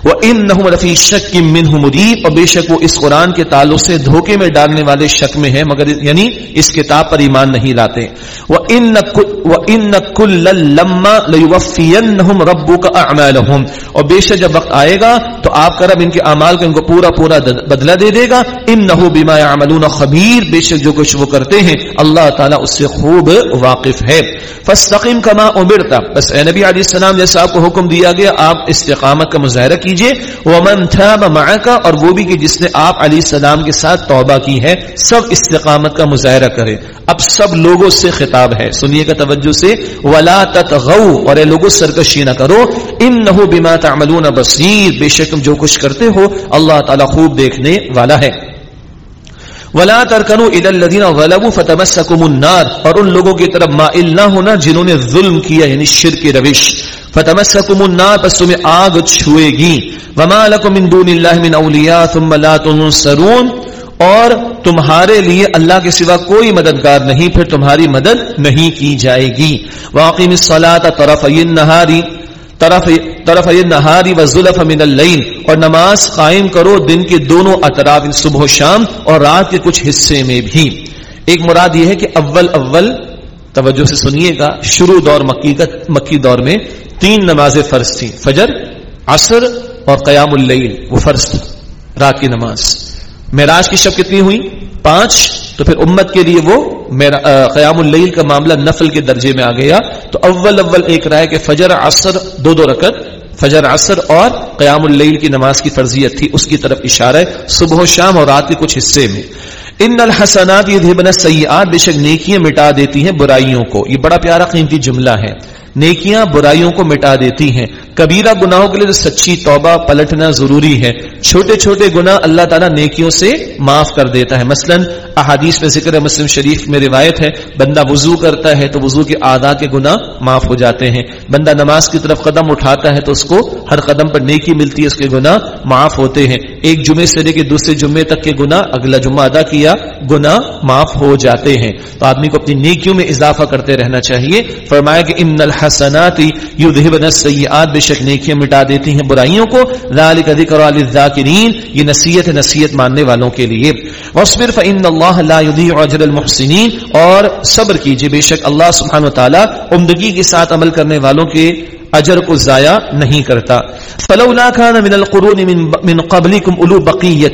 وَإِنَّهُمْ لَفِي شَكٍّ مِّنْهُ مُرِيبٍ اور بے شک وہ اس قرآن کے تعلق سے دھوکے میں ڈالنے والے شک میں ہے مگر یعنی اس کتاب پر ایمان نہیں لاتے۔ وَإِنَّ كُلَّ لَمَّا لَيُوَفِّيَنَّهُمْ ربو کا اعمالهم اور بے شک جب وقت آئے گا تو آپ کا رب ان کے اعمال کو ان کو پورا پورا بدلہ دے دے گا۔ ان انه بما يعملون خبیر۔ بے شک جو کچھ وہ کرتے ہیں، اللہ تعالی اس سے خوب واقف ہے۔ فاستقم كما امرت۔ بس اے نبی علیہ السلام، جیسا آپ کو حکم دیا گیا، آپ استقامت کا مظاہرہ کیجیے۔ ومن تاب معك اور وہ بھی کہ جس نے آپ علیہ السلام کے ساتھ توبہ کی ہے، سب استقامت کا مظاہرہ کرے۔ اب سب لوگوں سے خطاب ہے۔ سنیے کا توجہ سے۔ ولا تتغوا۔ اور اے لوگوں، سرکشی نہ کرو۔ انه بما تعملون بصیر۔ بے شک تم جو کچھ کرتے ہو، اللہ تعالی خوب دیکھنے والا ہے۔ ولا ترکنوا الى الذين ظلموا فتمسكم النار۔ اور ان لوگوں کی طرف مائل نہ ہونا جنہوں نے ظلم کیا یعنی شرک کی روش۔ فتمسكم النار، پس تمہیں آگ چھوئے گی۔ وما لكم من دون الله من اولیاء ثم لا تنصرون۔ اور تمہارے لیے اللہ کے سوا کوئی مددگار نہیں، پھر تمہاری مدد نہیں کی جائے گی۔ واقیم الصلاۃ طرفی النهار۔ طرف طرف نہاری و ظلف من اللیل اور نماز قائم کرو دن کے دونوں اطراف یعنی صبح و شام، اور رات کے کچھ حصے میں بھی۔ ایک مراد یہ ہے کہ اول اول، توجہ سے سنیے گا، شروع دور مکی کا مکی دور میں تین نمازیں فرض تھیں، فجر، عصر اور قیام اللیل وہ فرض تھی رات کی نماز۔ معراج کی شب کتنی ہوئی؟ پانچ۔ تو پھر امت کے لیے وہ قیام اللیل کا معاملہ نفل کے درجے میں آ گیا۔ تو اول اول ایک رائے کہ فجر عصر دو دو رکت فجر عصر اور قیام اللیل کی نماز کی فرضیت تھی، اس کی طرف اشارہ ہے۔ صبح و شام اور رات کے کچھ حصے میں۔ ان الحسنات یہ بنا سیاحت بے شک نیکیاں مٹا دیتی ہیں برائیوں کو۔ یہ بڑا پیارا قیمتی جملہ ہے۔ نیکیاں برائیوں کو مٹا دیتی ہیں۔ کبیرہ گناہوں کے لیے سچی توبہ پلٹنا ضروری ہے۔ چھوٹے چھوٹے گناہ اللہ تعالیٰ نیکیوں سے معاف کر دیتا ہے۔ مثلا احادیث میں ذکر مسلم شریف میں روایت ہے، بندہ وضو کرتا ہے تو وضو کے آدھا کے گناہ معاف ہو جاتے ہیں۔ بندہ نماز کی طرف قدم اٹھاتا ہے تو اس کو ہر قدم پر نیکی ملتی ہے، اس کے گناہ معاف ہوتے ہیں۔ ایک جمعے سے لے کے دوسرے جمعے تک کے گناہ، اگلا جمعہ ادا کیا، گناہ معاف ہو جاتے ہیں۔ تو آدمی کو اپنی نیکیوں میں اضافہ کرتے رہنا چاہیے۔ فرمایا کہ الحسنات یذهبن السیئات، بے شک نیکیاں مٹا دیتی ہیں برائیوں کو۔ ذالک ذکر للذاکرین، یہ نصیحت نصیحت ماننے والوں کے لیے۔ واصبر فان اللہ لا یضيع اجر المحسنین، اور صبر کیجیے، بے شک اللہ سبحانہ و تعالی عمدگی کے ساتھ عمل کرنے والوں کے اجر کو ضائع نہیں کرتا۔ فلولا كان من القرون من, من قبلكم اولو بقيه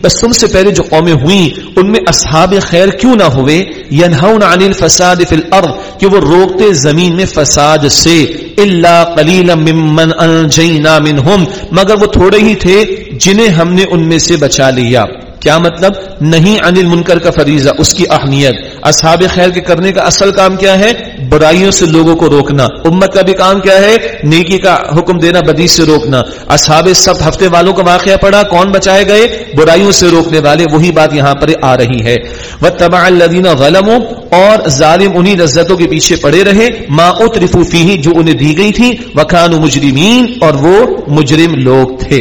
بس تم سے پہلے جو قومیں ہوئیں ان میں اصحاب خیر کیوں نہ ہوئے؟ ينهون عن الفساد في الارض کہ وہ روکتے زمین میں فساد سے۔ الا قليلا ممن انجينا منهم۔ مگر وہ تھوڑے ہی تھے جنہیں ہم نے ان میں سے بچا لیا۔ کیا مطلب؟ نہیں عن المنکر کا فریضہ اس کی اہمیت۔ اصحاب خیر کے کرنے کا اصل کام کیا ہے؟ برائیوں سے لوگوں کو روکنا۔ امت کا بھی کام کیا ہے؟ نیکی کا حکم دینا، بدی سے روکنا۔ اصحاب سب ہفتے والوں کا واقعہ پڑا کون بچائے گئے؟ برائیوں سے روکنے والے، وہی بات یہاں پر آ رہی ہے۔ وہ تبا الدین غلم اور ظالم انہیں لذتوں کے پیچھے پڑے رہے۔ ما اترفو فی جو انہیں دی گئی تھی۔ وکان مجرمین اور وہ مجرم لوگ تھے۔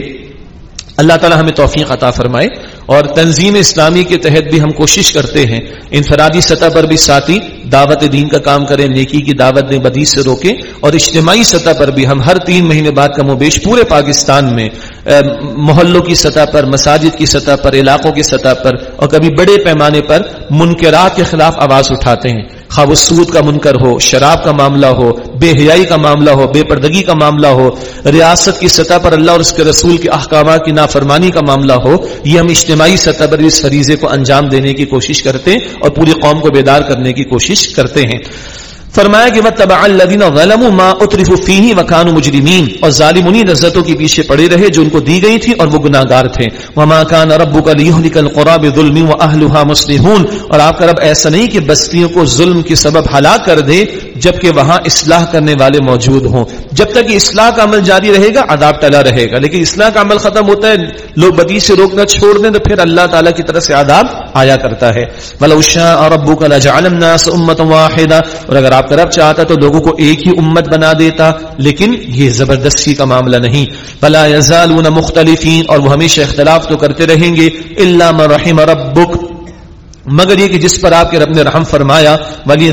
اللہ تعالی ہمیں توفیق عطا فرمائے۔ اور تنظیم اسلامی کے تحت بھی ہم کوشش کرتے ہیں انفرادی سطح پر بھی ساتھی دعوت دین کا کام کریں، نیکی کی دعوت دیں بدیس سے روکیں اور اجتماعی سطح پر بھی ہم ہر تین مہینے بعد کم و بیش پورے پاکستان میں محلوں کی سطح پر، مساجد کی سطح پر، علاقوں کی سطح پر اور کبھی بڑے پیمانے پر منکرات کے خلاف آواز اٹھاتے ہیں۔ خواہ وہ سود کا منکر ہو، شراب کا معاملہ ہو، بے حیائی کا معاملہ ہو، بے پردگی کا معاملہ ہو، ریاست کی سطح پر اللہ اور اس کے رسول کے احکامات کی نافرمانی کا معاملہ ہو، یہ ہم اجتماعی سطح پر اس فریضے کو انجام دینے کی کوشش کرتے ہیں اور پوری قوم کو بیدار کرنے کی کوشش کرتے ہیں۔ فرمایا کہ وتبع الذين ظلموا ما اترفوا فيه وكانوا مجرمين اور ظالم انہی لذتوں کے پیچھے پڑے رہے جو ان کو دی گئی تھی اور وہ گناہگار تھے۔ وما كان ربك ليهلك القرى بظلم واهلها مصلحون اور آپ کا رب ایسا نہیں کہ بستیوں کو ظلم کے سبب ہلاک کر دے جبکہ وہاں اصلاح کرنے والے موجود ہوں۔ جب تک اصلاح کا عمل جاری رہے گا، عذاب ٹلا رہے گا۔ لیکن اصلاح کا عمل ختم ہوتا ہے، لوگ بدی سے روکنا چھوڑ دیں تو پھر اللہ تعالیٰ کی طرف سے عذاب آیا کرتا ہے۔ اور ابو کا امت واحدہ اور اگر آپ کا رب چاہتا تو لوگوں کو ایک ہی امت بنا دیتا، لیکن یہ زبردستی کا معاملہ نہیں۔ بلا یزالون مختلفین اور وہ ہمیشہ اختلاف تو کرتے رہیں گے۔ اللہ رحم ربک مگر یہ کہ جس پر آپ کے رب نے رحم فرمایا ولی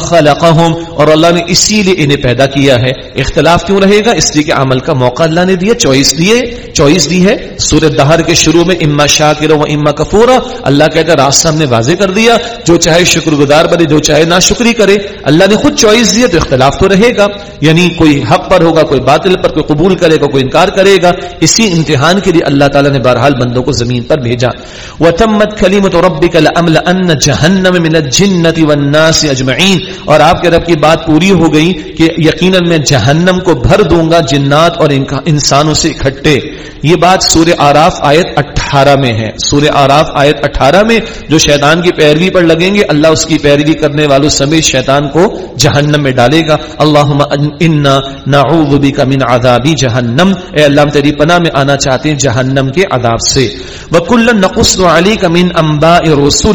خلقہم اور اللہ نے اسی لیے انہیں پیدا کیا ہے۔ اختلاف کیوں رہے گا؟ اس لیے کہ عمل کا موقع اللہ نے دیا، چوائس دیے چوائس دی ہے۔ سورت دہر کے شروع میں، اما شاکر و اما کفور اللہ کہتا راستہ ہم نے واضح کر دیا۔ جو چاہے شکر گزار بنے، جو چاہے نہ شکری کرے، اللہ نے خود چوائس دیا، تو اختلاف تو رہے گا۔ یعنی کوئی حق پر ہوگا، کوئی باطل پر، کوئی قبول کرے گا، کوئی انکار کرے گا۔ اسی امتحان کے لیے اللہ تعالیٰ نے بہرحال بندوں کو زمین پر بھیجا۔ وہ تمت کلیمت ربک ان جہنم من الجنت والناس اجمعین۔ اور آپ کے رب کی بات پوری ہو گئی کہ یقیناً میں جہنم کو بھر دوں گا جنات اور انسانوں سے اکٹھے۔ یہ بات سورہ آراف آیت اٹھارہ میں ہے۔ سورہ آراف آیت اٹھارہ میں جو شیطان کی پیروی پر لگیں گے، اللہ اس کی پیروی کرنے والوں سمیت شیطان کو جہنم میں ڈالے گا۔ اللہم اللہ نعوذ بک من عذاب جہنم۔ اے اللہ، ہم تیری پناہ میں آنا چاہتے ہیں جہنم کے عذاب سے۔ وکلا نقص علیک من انباء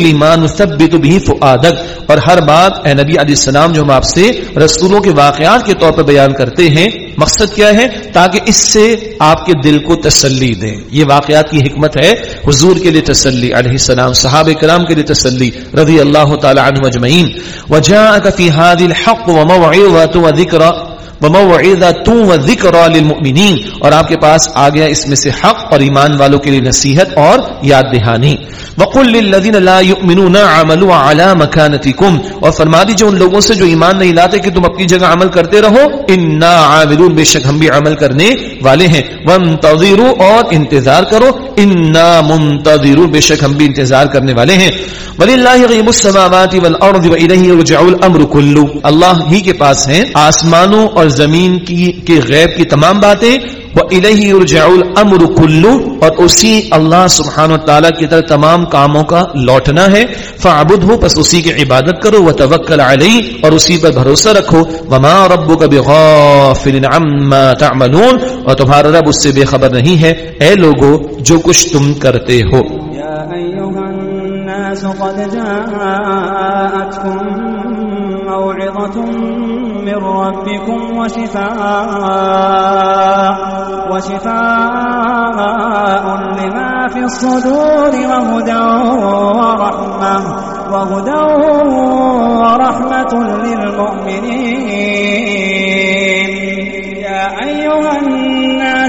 رسول ما نثبت به فؤادک۔ اور ہر بات اے نبی علیہ السلام جو ہم آپ سے رسولوں کے واقعات کے طور پر بیان کرتے ہیں، مقصد کیا ہے؟ تاکہ اس سے آپ کے دل کو تسلی دیں۔ یہ واقعات کی حکمت ہے حضور کے لیے تسلی، علیہ السلام، صحابہ کرام کے لیے تسلی، رضی اللہ تعالی عنہ اجمعین۔ وجاءك في هذه الحق وموعظه وذكرى وموعظه وذكرى للمؤمنين اور آپ کے پاس آ گیا اس میں سے حق اور ایمان والوں کے لیے نصیحت اور یاد دہانی۔ وقل للذین لا یؤمنون عملوا على مكانتكم اور فرما دیجیے ان لوگوں سے جو ایمان نہیں لاتے کہ تم اپنی جگہ عمل کرتے رہو انا عاملون، بے شک ہم بھی عمل کرنے والے ہیں۔ وانتظروا اور انتظار کرو انا منتظرون، بے شک ہم بھی انتظار کرنے والے ہیں۔ وللہ غیب السماوات والارض والیہ یرجع الامر كله۔ اللہ ہی کے پاس ہیں آسمانوں اور زمین کی کے غیب کی تمام باتیں الْأَمْرُ كُلُّ اور اسی اللہ سبحان و تعالیٰ کی طرح تمام کاموں کا لوٹنا ہے۔ فعبد ہو بس اسی کی عبادت کرو وہ توکل علیہ اور اسی پر بھروسہ رکھو۔ وما ربک بغافل عما تعملون، اور تمہارا رب اس سے بے خبر نہیں ہے۔ اے لوگو، جو کچھ تم کرتے ہو۔ يا أيها الناس قد جاءتكم موعظة من ربكم وشفاء وشفاء لما في الصدور وهدى ورحمة وهدى ورحمة للمؤمنين.